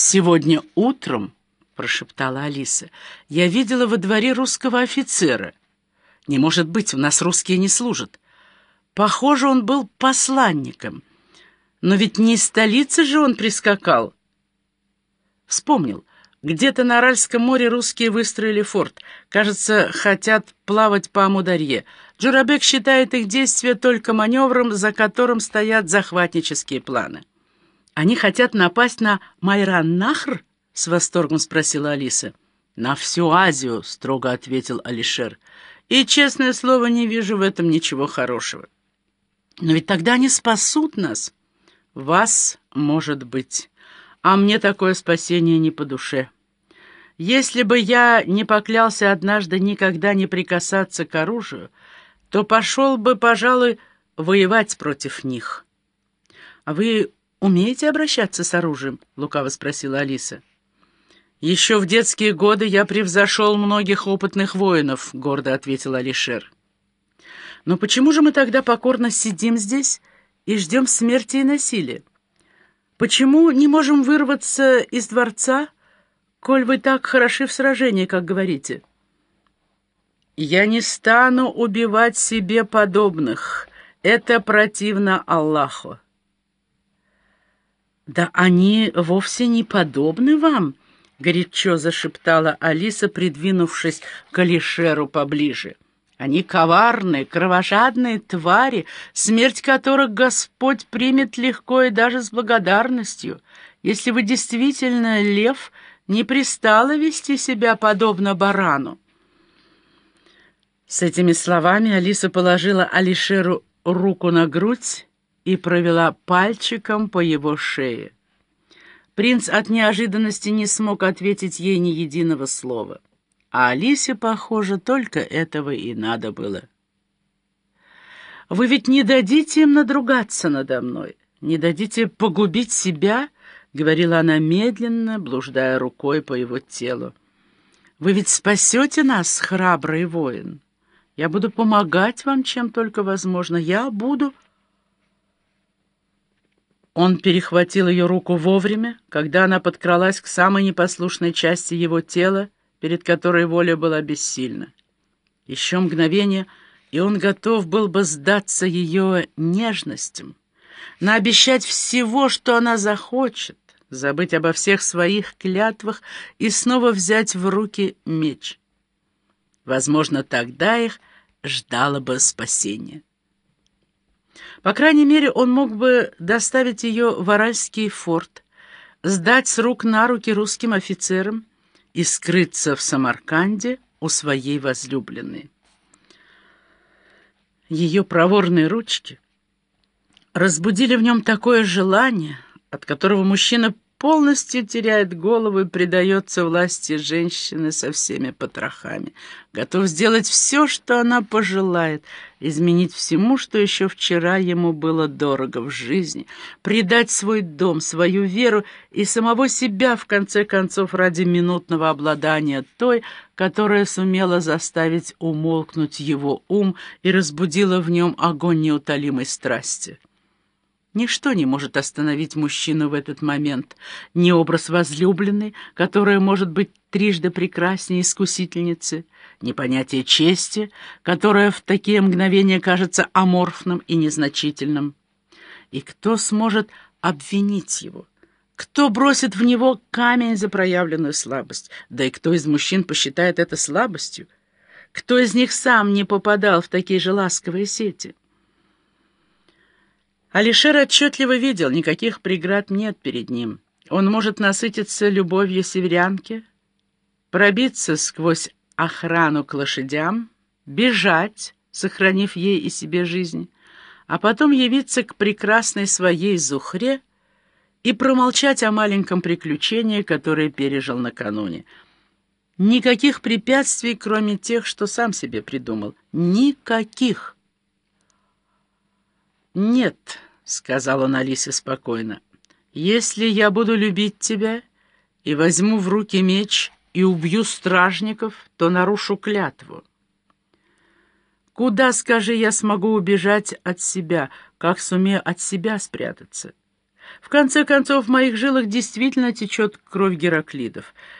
«Сегодня утром», — прошептала Алиса, — «я видела во дворе русского офицера. Не может быть, у нас русские не служат. Похоже, он был посланником. Но ведь не из столицы же он прискакал». Вспомнил. Где-то на Аральском море русские выстроили форт. Кажется, хотят плавать по Амударье. Джурабек считает их действия только маневром, за которым стоят захватнические планы. «Они хотят напасть на Майран-Нахр?» — с восторгом спросила Алиса. «На всю Азию», — строго ответил Алишер. «И, честное слово, не вижу в этом ничего хорошего». «Но ведь тогда они спасут нас». «Вас, может быть. А мне такое спасение не по душе. Если бы я не поклялся однажды никогда не прикасаться к оружию, то пошел бы, пожалуй, воевать против них». «А вы умеете обращаться с оружием?» — лукаво спросила Алиса. «Еще в детские годы я превзошел многих опытных воинов», — гордо ответил Алишер. «Но почему же мы тогда покорно сидим здесь и ждем смерти и насилия? Почему не можем вырваться из дворца, коль вы так хороши в сражении, как говорите?» «Я не стану убивать себе подобных. Это противно Аллаху». «Да они вовсе не подобны вам», — горячо зашептала Алиса, придвинувшись к Алишеру поближе. «Они коварные, кровожадные твари, смерть которых Господь примет легко и даже с благодарностью. Если вы действительно лев, не пристало вести себя подобно барану». С этими словами Алиса положила Алишеру руку на грудь и провела пальчиком по его шее. Принц от неожиданности не смог ответить ей ни единого слова. А Алисе, похоже, только этого и надо было. «Вы ведь не дадите им надругаться надо мной, не дадите погубить себя?» — говорила она медленно, блуждая рукой по его телу. «Вы ведь спасете нас, храбрый воин. Я буду помогать вам, чем только возможно. Я буду...» Он перехватил ее руку вовремя, когда она подкралась к самой непослушной части его тела, перед которой воля была бессильна. Еще мгновение, и он готов был бы сдаться ее нежностям, наобещать всего, что она захочет, забыть обо всех своих клятвах и снова взять в руки меч. Возможно, тогда их ждало бы спасение. По крайней мере, он мог бы доставить ее в Аральский форт, сдать с рук на руки русским офицерам и скрыться в Самарканде у своей возлюбленной. Ее проворные ручки разбудили в нем такое желание, от которого мужчина полностью теряет голову и предается власти женщины со всеми потрохами. Готов сделать все, что она пожелает, изменить всему, что еще вчера ему было дорого в жизни, предать свой дом, свою веру и самого себя, в конце концов, ради минутного обладания той, которая сумела заставить умолкнуть его ум и разбудила в нем огонь неутолимой страсти. Ничто не может остановить мужчину в этот момент. Ни образ возлюбленной, которая может быть трижды прекраснее искусительницы, ни понятие чести, которое в такие мгновения кажется аморфным и незначительным. И кто сможет обвинить его? Кто бросит в него камень за проявленную слабость? Да и кто из мужчин посчитает это слабостью? Кто из них сам не попадал в такие же ласковые сети? Алишер отчетливо видел, никаких преград нет перед ним. Он может насытиться любовью северянки, пробиться сквозь охрану к лошадям, бежать, сохранив ей и себе жизнь, а потом явиться к прекрасной своей Зухре и промолчать о маленьком приключении, которое пережил накануне. Никаких препятствий, кроме тех, что сам себе придумал. Никаких. «Нет», — сказал он Алисе спокойно, — «если я буду любить тебя и возьму в руки меч и убью стражников, то нарушу клятву. Куда, скажи, я смогу убежать от себя, как сумею от себя спрятаться? В конце концов, в моих жилах действительно течет кровь Гераклидов.